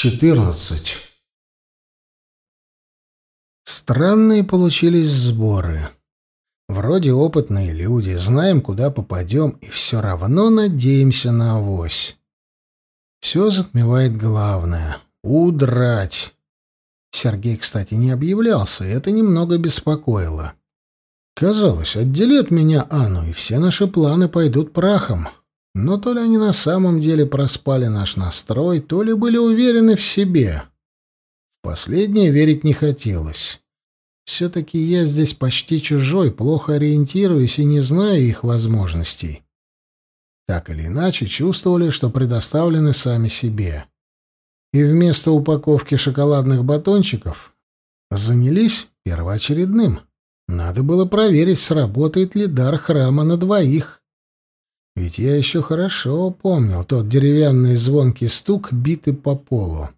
14. Странные получились сборы. Вроде опытные люди, знаем, куда попадем, и все равно надеемся на авось. Все затмевает главное — удрать. Сергей, кстати, не объявлялся, и это немного беспокоило. Казалось, отдели от меня Анну, и все наши планы пойдут прахом. Но то ли они на самом деле проспали наш настрой, то ли были уверены в себе. В последнее верить не хотелось. Все-таки я здесь почти чужой, плохо ориентируюсь и не знаю их возможностей. Так или иначе, чувствовали, что предоставлены сами себе. И вместо упаковки шоколадных батончиков занялись первоочередным. Надо было проверить, сработает ли дар храма на двоих. Ведь я еще хорошо помнил тот деревянный звонкий стук, битый по полу.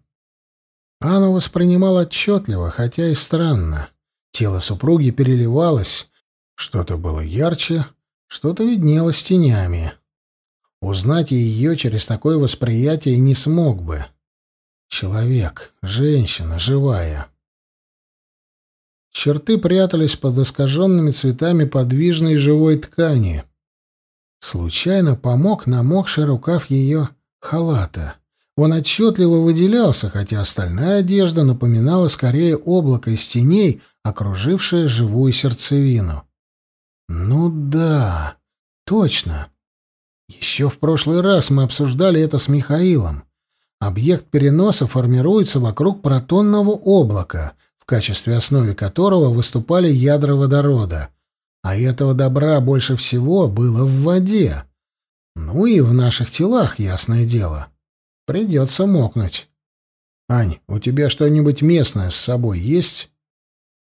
Анна воспринимал отчетливо, хотя и странно. Тело супруги переливалось, что-то было ярче, что-то виднелось тенями. Узнать ее через такое восприятие не смог бы. Человек, женщина, живая. Черты прятались под искаженными цветами подвижной живой ткани — Случайно помог намокший рукав ее халата. Он отчетливо выделялся, хотя остальная одежда напоминала скорее облако из теней, окружившее живую сердцевину. Ну да, точно. Еще в прошлый раз мы обсуждали это с Михаилом. Объект переноса формируется вокруг протонного облака, в качестве основы которого выступали ядра водорода — а этого добра больше всего было в воде. Ну и в наших телах, ясное дело. Придется мокнуть. «Ань, у тебя что-нибудь местное с собой есть?»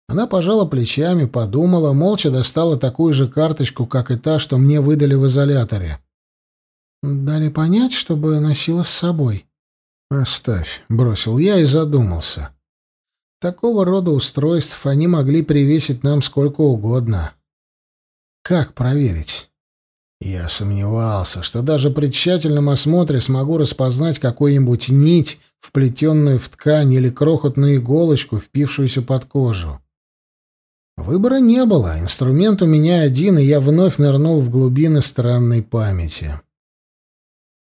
Она пожала плечами, подумала, молча достала такую же карточку, как и та, что мне выдали в изоляторе. «Дали понять, чтобы носила с собой». «Оставь», — бросил я и задумался. Такого рода устройств они могли привесить нам сколько угодно. Как проверить? Я сомневался, что даже при тщательном осмотре смогу распознать какую-нибудь нить, вплетенную в ткань или крохотную иголочку, впившуюся под кожу. Выбора не было, инструмент у меня один, и я вновь нырнул в глубины странной памяти.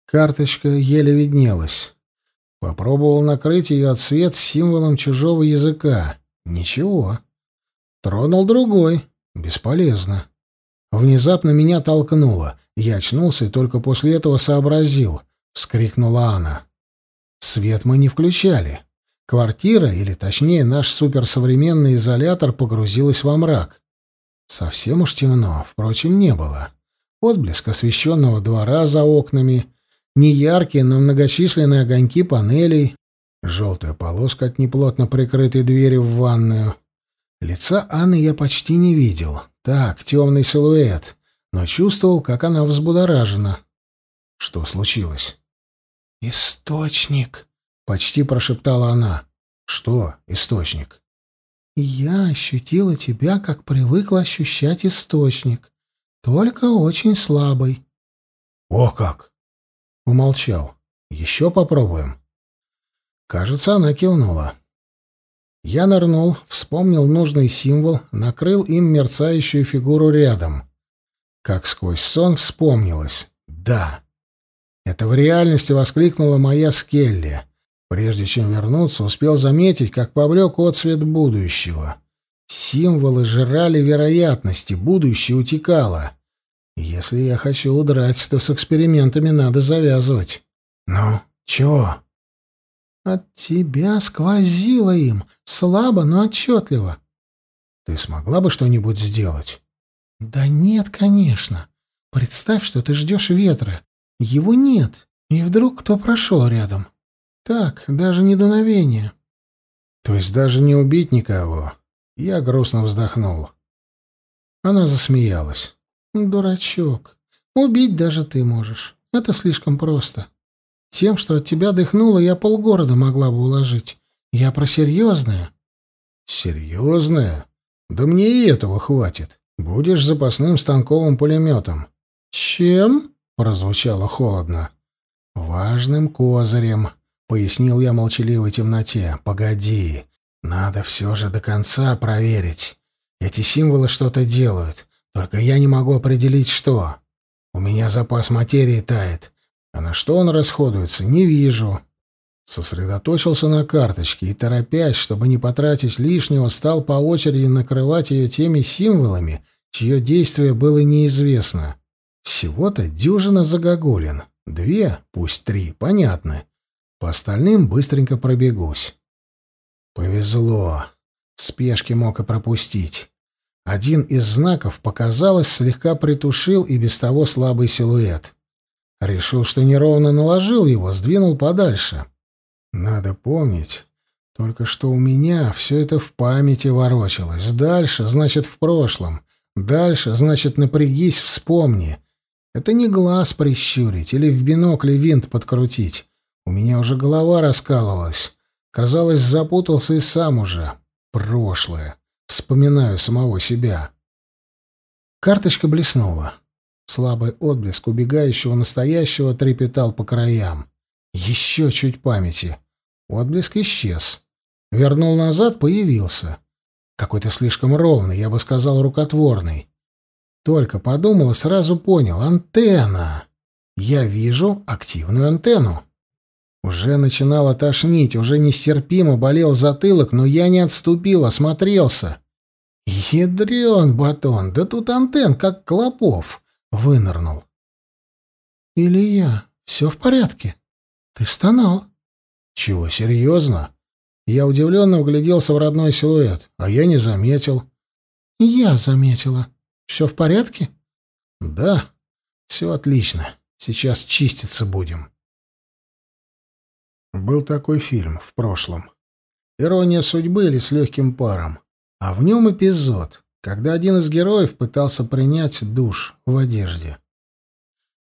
Карточка еле виднелась. Попробовал накрыть ее от свет символом чужого языка. Ничего. Тронул другой. Бесполезно. Внезапно меня толкнуло. Я очнулся и только после этого сообразил. Вскрикнула она. Свет мы не включали. Квартира, или точнее наш суперсовременный изолятор, погрузилась во мрак. Совсем уж темно, впрочем, не было. Отблеск освещенного двора за окнами, неяркие, но многочисленные огоньки панелей, желтая полоска от неплотно прикрытой двери в ванную. Лица Анны я почти не видел. Так, темный силуэт, но чувствовал, как она взбудоражена. Что случилось? «Источник», — почти прошептала она. «Что источник?» «Я ощутила тебя, как привыкла ощущать источник, только очень слабый». «О как!» — умолчал. «Еще попробуем». Кажется, она кивнула. Я нырнул, вспомнил нужный символ, накрыл им мерцающую фигуру рядом. Как сквозь сон вспомнилось. Да. Это в реальности воскликнула моя Скелли. Прежде чем вернуться, успел заметить, как повлек отсвет будущего. Символы жрали вероятности, будущее утекало. Если я хочу удрать, то с экспериментами надо завязывать. Ну, чего? От тебя сквозило им, слабо, но отчетливо. Ты смогла бы что-нибудь сделать? Да нет, конечно. Представь, что ты ждешь ветра. Его нет. И вдруг кто прошел рядом. Так, даже не дуновение. То есть даже не убить никого. Я грустно вздохнул. Она засмеялась. Дурачок. Убить даже ты можешь. Это слишком просто. Тем, что от тебя дыхнуло, я полгорода могла бы уложить. Я про серьезное. Серьезное? Да мне и этого хватит. Будешь запасным станковым пулеметом. Чем? Прозвучало холодно. Важным козырем. — пояснил я молчаливой темноте. «Погоди, надо все же до конца проверить. Эти символы что-то делают, только я не могу определить, что. У меня запас материи тает, а на что он расходуется, не вижу». Сосредоточился на карточке и, торопясь, чтобы не потратить лишнего, стал по очереди накрывать ее теми символами, чье действие было неизвестно. Всего-то дюжина загогулин. Две, пусть три, понятны. По остальным быстренько пробегусь. Повезло. В спешке мог и пропустить. Один из знаков, показалось, слегка притушил и без того слабый силуэт. Решил, что неровно наложил его, сдвинул подальше. Надо помнить, только что у меня все это в памяти ворочалось. Дальше, значит, в прошлом. Дальше, значит, напрягись, вспомни. Это не глаз прищурить или в бинокле винт подкрутить. У меня уже голова раскалывалась. Казалось, запутался и сам уже. Прошлое. Вспоминаю самого себя. Карточка блеснула. Слабый отблеск убегающего настоящего трепетал по краям. Еще чуть памяти. Отблеск исчез. Вернул назад, появился. Какой-то слишком ровный, я бы сказал, рукотворный. Только подумал и сразу понял. Антенна. Я вижу активную антенну. Уже начинало тошнить, уже нестерпимо болел затылок, но я не отступил, осмотрелся. Ядрен батон, да тут антенн, как клопов, вынырнул. Илья, все в порядке? Ты стонал. Чего, серьезно? Я удивленно вгляделся в родной силуэт, а я не заметил. Я заметила. Все в порядке? Да, все отлично. Сейчас чиститься будем. Был такой фильм в прошлом. «Ирония судьбы» или «С легким паром». А в нем эпизод, когда один из героев пытался принять душ в одежде.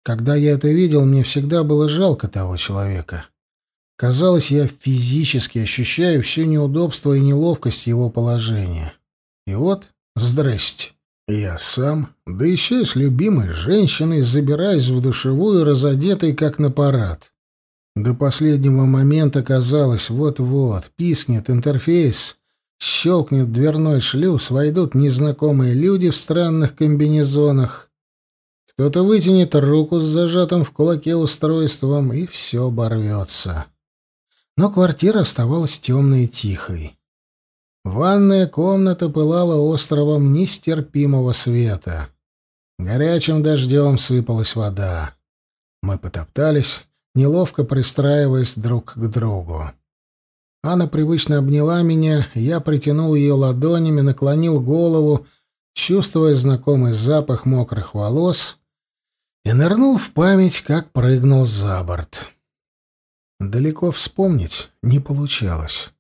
Когда я это видел, мне всегда было жалко того человека. Казалось, я физически ощущаю все неудобство и неловкость его положения. И вот, здрасте, я сам, да еще и с любимой женщиной, забираюсь в душевую, разодетый как на парад. До последнего момента казалось, вот-вот, пискнет интерфейс, щелкнет дверной шлюз, войдут незнакомые люди в странных комбинезонах. Кто-то вытянет руку с зажатым в кулаке устройством, и все оборвется. Но квартира оставалась темной и тихой. Ванная комната пылала островом нестерпимого света. Горячим дождем сыпалась вода. Мы потоптались, неловко пристраиваясь друг к другу. Анна привычно обняла меня, я притянул ее ладонями, наклонил голову, чувствуя знакомый запах мокрых волос, и нырнул в память, как прыгнул за борт. Далеко вспомнить не получалось.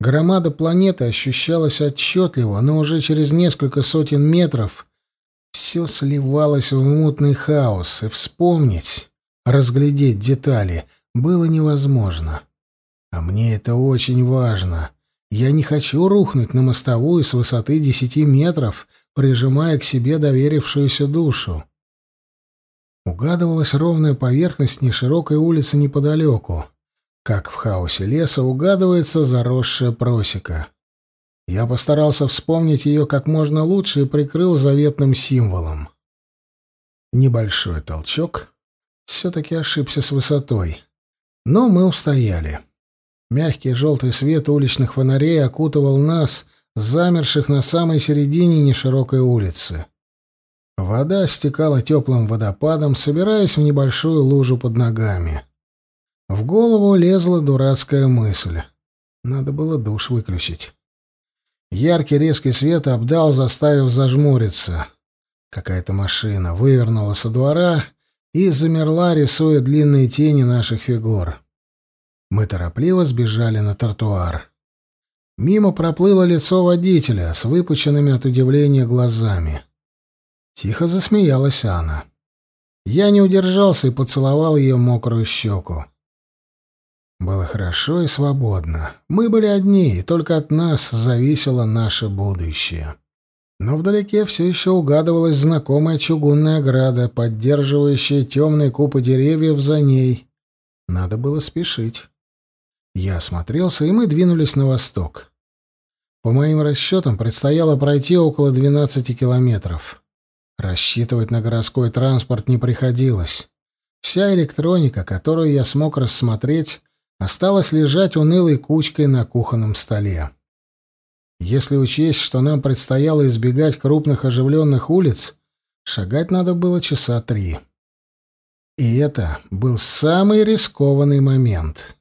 Громада планеты ощущалась отчетливо, но уже через несколько сотен метров все сливалось в мутный хаос, и вспомнить Разглядеть детали было невозможно. А мне это очень важно. Я не хочу рухнуть на мостовую с высоты десяти метров, прижимая к себе доверившуюся душу. Угадывалась ровная поверхность неширокой улицы неподалеку. Как в хаосе леса угадывается заросшая просека. Я постарался вспомнить ее как можно лучше и прикрыл заветным символом. Небольшой толчок, все-таки ошибся с высотой. Но мы устояли. Мягкий желтый свет уличных фонарей окутывал нас, замерших на самой середине неширокой улицы. Вода стекала теплым водопадом, собираясь в небольшую лужу под ногами. В голову лезла дурацкая мысль. Надо было душ выключить. Яркий резкий свет обдал, заставив зажмуриться. Какая-то машина вывернула со двора и замерла, рисуя длинные тени наших фигур. Мы торопливо сбежали на тротуар. Мимо проплыло лицо водителя с выпученными от удивления глазами. Тихо засмеялась Анна. Я не удержался и поцеловал ее мокрую щеку. Было хорошо и свободно. Мы были одни, и только от нас зависело наше будущее. Но вдалеке все еще угадывалась знакомая чугунная ограда, поддерживающая темные купы деревьев за ней. Надо было спешить. Я осмотрелся, и мы двинулись на восток. По моим расчетам, предстояло пройти около 12 километров. Рассчитывать на городской транспорт не приходилось. Вся электроника, которую я смог рассмотреть, осталась лежать унылой кучкой на кухонном столе. Если учесть, что нам предстояло избегать крупных оживленных улиц, шагать надо было часа три. И это был самый рискованный момент.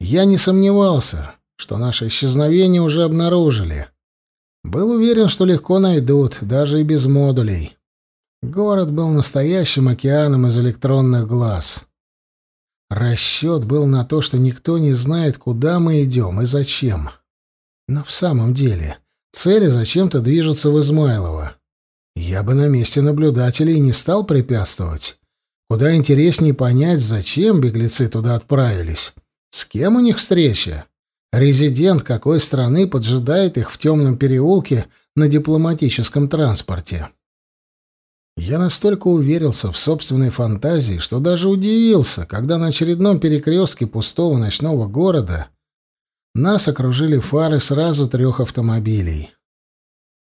Я не сомневался, что наше исчезновение уже обнаружили. Был уверен, что легко найдут, даже и без модулей. Город был настоящим океаном из электронных глаз. Расчет был на то, что никто не знает, куда мы идем и зачем. Но в самом деле цели зачем-то движутся в Измайлово. Я бы на месте наблюдателей не стал препятствовать. Куда интереснее понять, зачем беглецы туда отправились. С кем у них встреча? Резидент какой страны поджидает их в темном переулке на дипломатическом транспорте? Я настолько уверился в собственной фантазии, что даже удивился, когда на очередном перекрестке пустого ночного города нас окружили фары сразу трех автомобилей.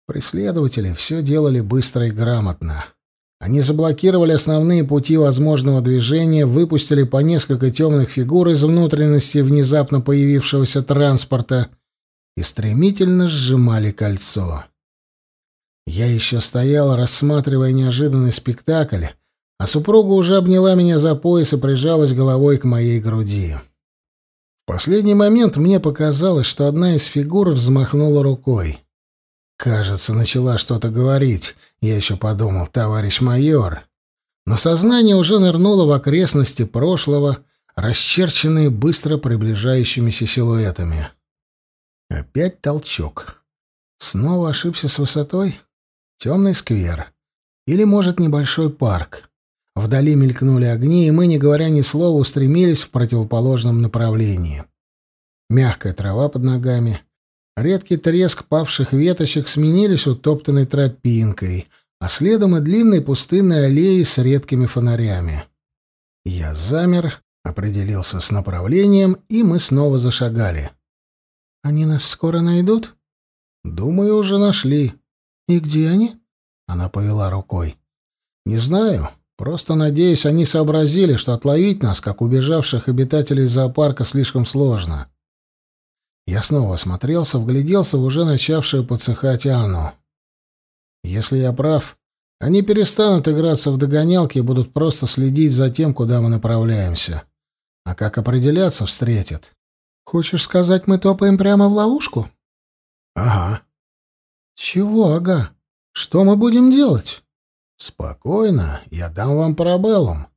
Преследователи все делали быстро и грамотно. Они заблокировали основные пути возможного движения, выпустили по несколько темных фигур из внутренности внезапно появившегося транспорта и стремительно сжимали кольцо. Я еще стоял, рассматривая неожиданный спектакль, а супруга уже обняла меня за пояс и прижалась головой к моей груди последний момент мне показалось, что одна из фигур взмахнула рукой. Кажется, начала что-то говорить. Я еще подумал, товарищ майор. Но сознание уже нырнуло в окрестности прошлого, расчерченные быстро приближающимися силуэтами. Опять толчок. Снова ошибся с высотой? Темный сквер. Или, может, небольшой парк. Вдали мелькнули огни, и мы, не говоря ни слова, устремились в противоположном направлении. Мягкая трава под ногами, редкий треск павших веточек сменились утоптанной тропинкой, а следом и длинной пустынной аллеей с редкими фонарями. Я замер, определился с направлением, и мы снова зашагали. «Они нас скоро найдут?» «Думаю, уже нашли». «И где они?» Она повела рукой. «Не знаю. Просто, надеюсь, они сообразили, что отловить нас, как убежавших обитателей зоопарка, слишком сложно. Я снова осмотрелся, вгляделся в уже начавшую подсыхать Анну. Если я прав, они перестанут играться в догонялки и будут просто следить за тем, куда мы направляемся. А как определяться, встретят. Хочешь сказать, мы топаем прямо в ловушку? Ага. Чего, ага? Что мы будем делать? «Спокойно, я дам вам парабеллум».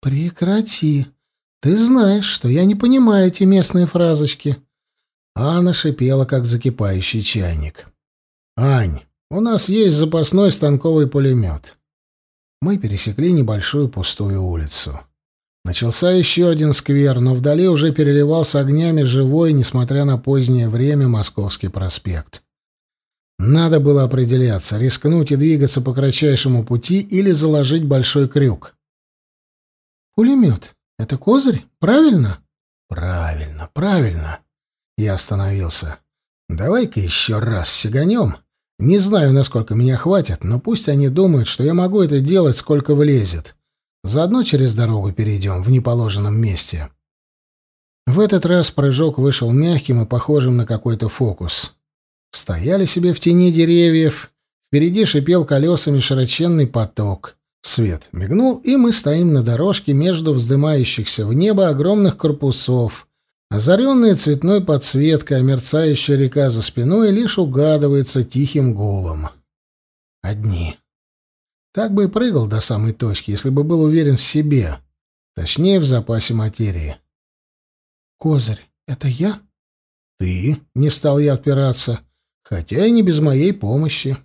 «Прекрати. Ты знаешь, что я не понимаю эти местные фразочки». Анна шипела, как закипающий чайник. «Ань, у нас есть запасной станковый пулемет». Мы пересекли небольшую пустую улицу. Начался еще один сквер, но вдали уже переливался огнями живой, несмотря на позднее время, Московский проспект. Надо было определяться, рискнуть и двигаться по кратчайшему пути или заложить большой крюк. «Пулемет — это козырь, правильно?» «Правильно, правильно». Я остановился. «Давай-ка еще раз сиганем. Не знаю, насколько меня хватит, но пусть они думают, что я могу это делать, сколько влезет. Заодно через дорогу перейдем в неположенном месте». В этот раз прыжок вышел мягким и похожим на какой-то фокус. Стояли себе в тени деревьев. Впереди шипел колесами широченный поток. Свет мигнул, и мы стоим на дорожке между вздымающихся в небо огромных корпусов. Озаренная цветной подсветкой, а мерцающая река за спиной лишь угадывается тихим гулом. Одни. Так бы и прыгал до самой точки, если бы был уверен в себе. Точнее, в запасе материи. «Козырь, это я?» «Ты?» — не стал я отпираться хотя и не без моей помощи.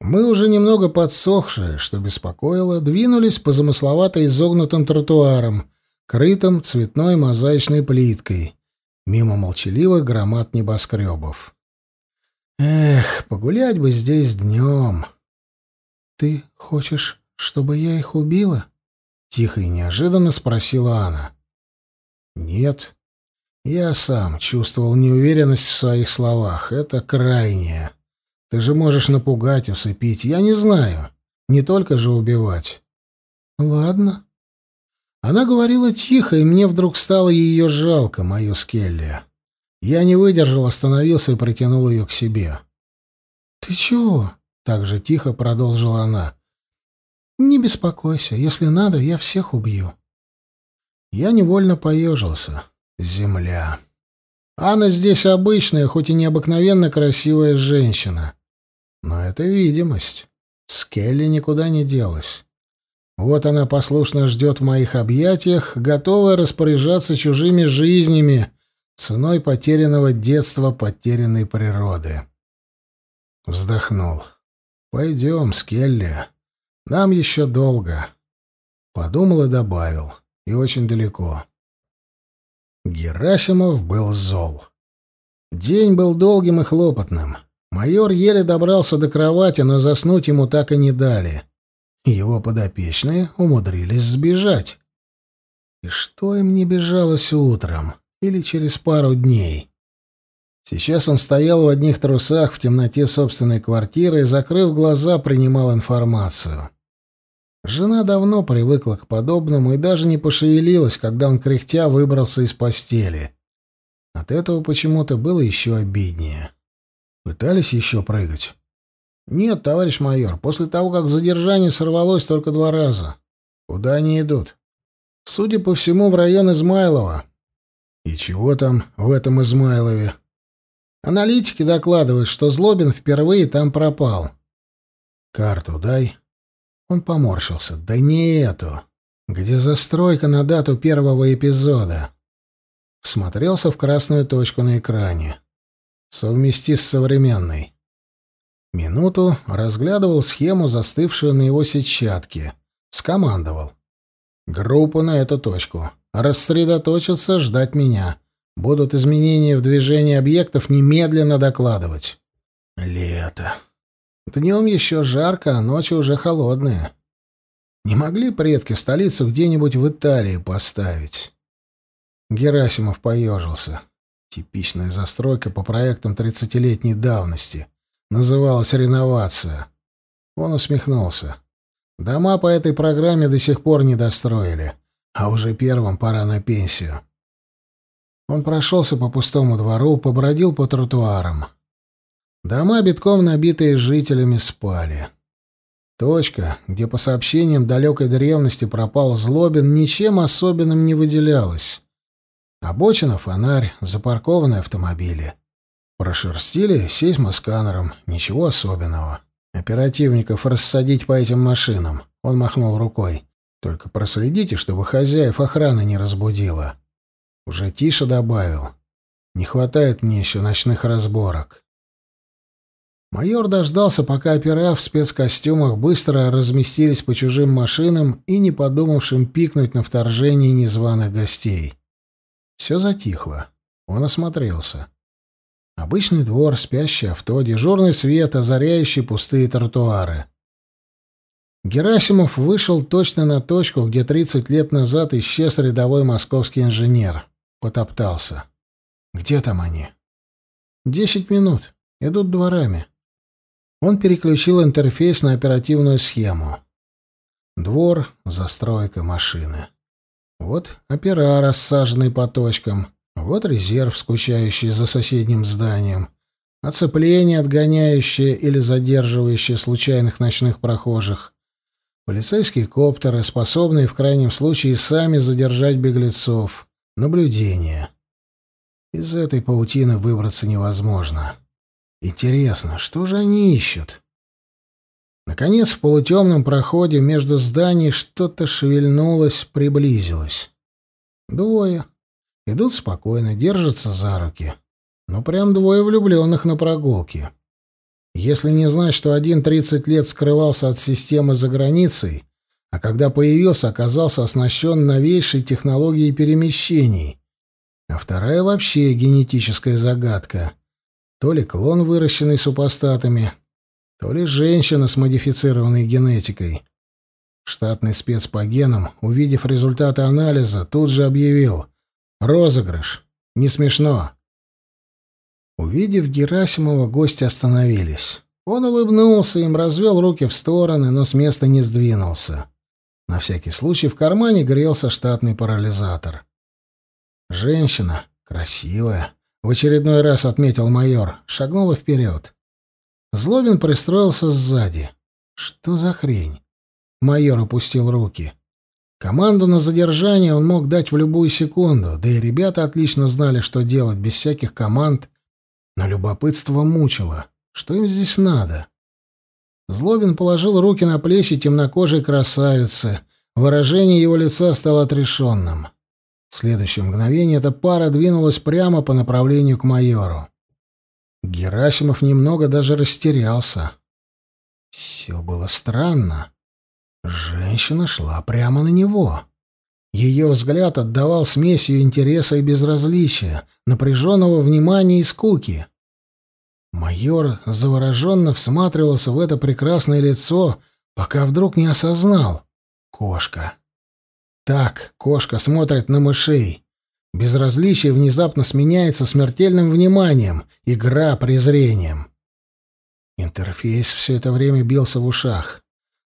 Мы уже немного подсохшие, что беспокоило, двинулись по замысловато изогнутым тротуарам, крытым цветной мозаичной плиткой, мимо молчаливых громад небоскребов. Эх, погулять бы здесь днем. — Ты хочешь, чтобы я их убила? — тихо и неожиданно спросила она. — Нет. Я сам чувствовал неуверенность в своих словах. Это крайнее. Ты же можешь напугать, усыпить. Я не знаю. Не только же убивать. Ладно. Она говорила тихо, и мне вдруг стало ее жалко, мою Скелли. Я не выдержал, остановился и притянул ее к себе. «Ты чего?» — так же тихо продолжила она. «Не беспокойся. Если надо, я всех убью». Я невольно поежился. Земля. Анна здесь обычная, хоть и необыкновенно красивая женщина. Но это видимость. Скелли никуда не делась. Вот она послушно ждет в моих объятиях, готовая распоряжаться чужими жизнями, ценой потерянного детства, потерянной природы. Вздохнул. «Пойдем, Скелли. Нам еще долго». Подумал и добавил. И очень далеко. Герасимов был зол. День был долгим и хлопотным. Майор еле добрался до кровати, но заснуть ему так и не дали. Его подопечные умудрились сбежать. И что им не бежалось утром или через пару дней? Сейчас он стоял в одних трусах в темноте собственной квартиры и, закрыв глаза, принимал информацию. Жена давно привыкла к подобному и даже не пошевелилась, когда он кряхтя выбрался из постели. От этого почему-то было еще обиднее. Пытались еще прыгать? Нет, товарищ майор, после того, как задержание сорвалось только два раза. Куда они идут? Судя по всему, в район Измайлова. И чего там в этом Измайлове? Аналитики докладывают, что Злобин впервые там пропал. Карту дай. Он поморщился. «Да не эту. Где застройка на дату первого эпизода?» Всмотрелся в красную точку на экране. «Совмести с современной». Минуту разглядывал схему, застывшую на его сетчатке. Скомандовал. «Группу на эту точку. Рассредоточиться, ждать меня. Будут изменения в движении объектов, немедленно докладывать». «Лето», Днем еще жарко, а ночи уже холодные. Не могли предки столицу где-нибудь в Италии поставить? Герасимов поежился. Типичная застройка по проектам тридцатилетней давности. Называлась реновация. Он усмехнулся. Дома по этой программе до сих пор не достроили, а уже первым пора на пенсию. Он прошелся по пустому двору, побродил по тротуарам. Дома, битком набитые жителями, спали. Точка, где, по сообщениям далекой древности, пропал Злобин, ничем особенным не выделялась. Обочина, фонарь, запаркованные автомобили. Прошерстили сейсмосканером, ничего особенного. Оперативников рассадить по этим машинам. Он махнул рукой. Только проследите, чтобы хозяев охрана не разбудила. Уже тише добавил. Не хватает мне еще ночных разборок. Майор дождался, пока опера в спецкостюмах быстро разместились по чужим машинам и не подумавшим пикнуть на вторжение незваных гостей. Все затихло. Он осмотрелся. Обычный двор, спящее авто, дежурный свет, озаряющий пустые тротуары. Герасимов вышел точно на точку, где 30 лет назад исчез рядовой московский инженер. Потоптался. Где там они? Десять минут. Идут дворами. Он переключил интерфейс на оперативную схему. Двор, застройка, машины. Вот опера, рассаженный по точкам. Вот резерв, скучающий за соседним зданием. Оцепление, отгоняющее или задерживающее случайных ночных прохожих. Полицейские коптеры, способные в крайнем случае сами задержать беглецов. Наблюдение. Из этой паутины выбраться невозможно. Интересно, что же они ищут? Наконец, в полутемном проходе между зданий что-то шевельнулось, приблизилось. Двое. Идут спокойно, держатся за руки. Ну, прям двое влюбленных на прогулке. Если не знать, что один тридцать лет скрывался от системы за границей, а когда появился, оказался оснащен новейшей технологией перемещений, а вторая вообще генетическая загадка — то ли клон, выращенный супостатами, то ли женщина с модифицированной генетикой. Штатный спец по генам, увидев результаты анализа, тут же объявил «Розыгрыш! Не смешно. Увидев Герасимова, гости остановились. Он улыбнулся им, развел руки в стороны, но с места не сдвинулся. На всякий случай в кармане грелся штатный парализатор. Женщина, красивая, в очередной раз отметил майор, шагнула вперед. Злобин пристроился сзади. Что за хрень? Майор опустил руки. Команду на задержание он мог дать в любую секунду, да и ребята отлично знали, что делать без всяких команд, но любопытство мучило. Что им здесь надо? Злобин положил руки на плечи темнокожей красавицы. Выражение его лица стало отрешенным. В следующее мгновение эта пара двинулась прямо по направлению к майору. Герасимов немного даже растерялся. Все было странно. Женщина шла прямо на него. Ее взгляд отдавал смесью интереса и безразличия, напряженного внимания и скуки. Майор завороженно всматривался в это прекрасное лицо, пока вдруг не осознал. Кошка. Так, кошка смотрит на мышей. Безразличие внезапно сменяется смертельным вниманием, игра презрением. Интерфейс все это время бился в ушах.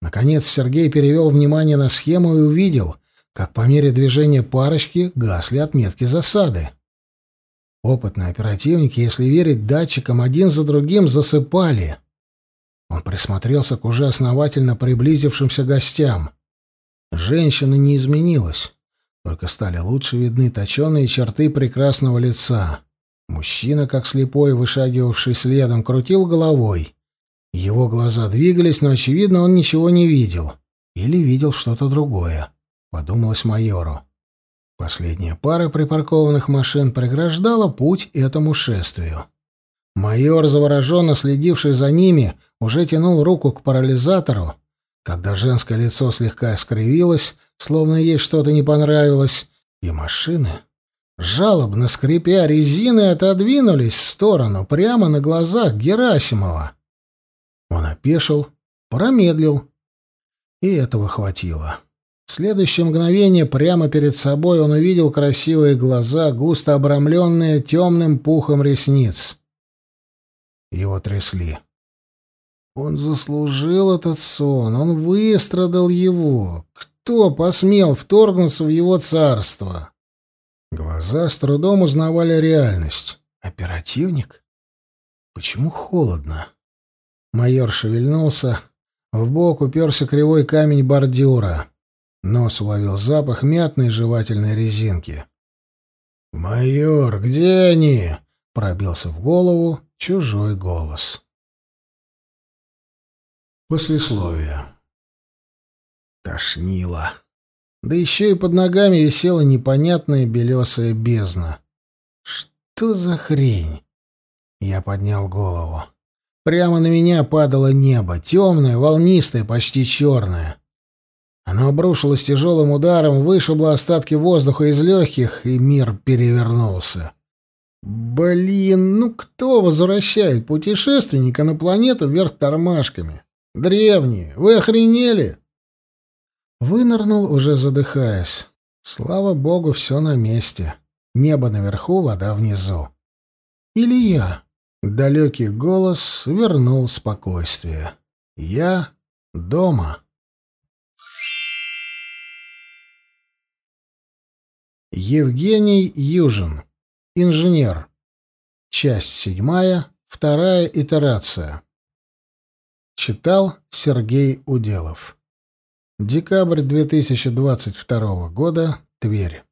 Наконец Сергей перевел внимание на схему и увидел, как по мере движения парочки гасли отметки засады. Опытные оперативники, если верить датчикам, один за другим засыпали. Он присмотрелся к уже основательно приблизившимся гостям. Женщина не изменилась, только стали лучше видны точеные черты прекрасного лица. Мужчина, как слепой, вышагивавший следом, крутил головой. Его глаза двигались, но, очевидно, он ничего не видел. Или видел что-то другое, — подумалось майору. Последняя пара припаркованных машин преграждала путь этому шествию. Майор, завороженно следивший за ними, уже тянул руку к парализатору, когда женское лицо слегка искривилось, словно ей что-то не понравилось, и машины, жалобно скрипя резины, отодвинулись в сторону, прямо на глазах Герасимова. Он опешил, промедлил, и этого хватило. В следующее мгновение прямо перед собой он увидел красивые глаза, густо обрамленные темным пухом ресниц. Его трясли. Он заслужил этот сон, он выстрадал его. Кто посмел вторгнуться в его царство? Глаза с трудом узнавали реальность. Оперативник? Почему холодно? Майор шевельнулся. В бок уперся кривой камень бордюра. Нос уловил запах мятной жевательной резинки. «Майор, где они?» — пробился в голову чужой голос. Послесловие. Тошнило. Да еще и под ногами висела непонятная белесая бездна. Что за хрень? Я поднял голову. Прямо на меня падало небо, темное, волнистое, почти черное. Оно обрушилось тяжелым ударом, вышибло остатки воздуха из легких, и мир перевернулся. Блин, ну кто возвращает путешественника на планету вверх тормашками? Древние, вы охренели? Вынырнул, уже задыхаясь. Слава богу, все на месте. Небо наверху, вода внизу. Или я? Далекий голос вернул спокойствие. Я дома. Евгений Южин. Инженер. Часть седьмая. Вторая итерация. Читал Сергей Уделов. Декабрь 2022 года. Тверь.